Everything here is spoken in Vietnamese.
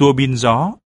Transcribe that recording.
tua bin gió.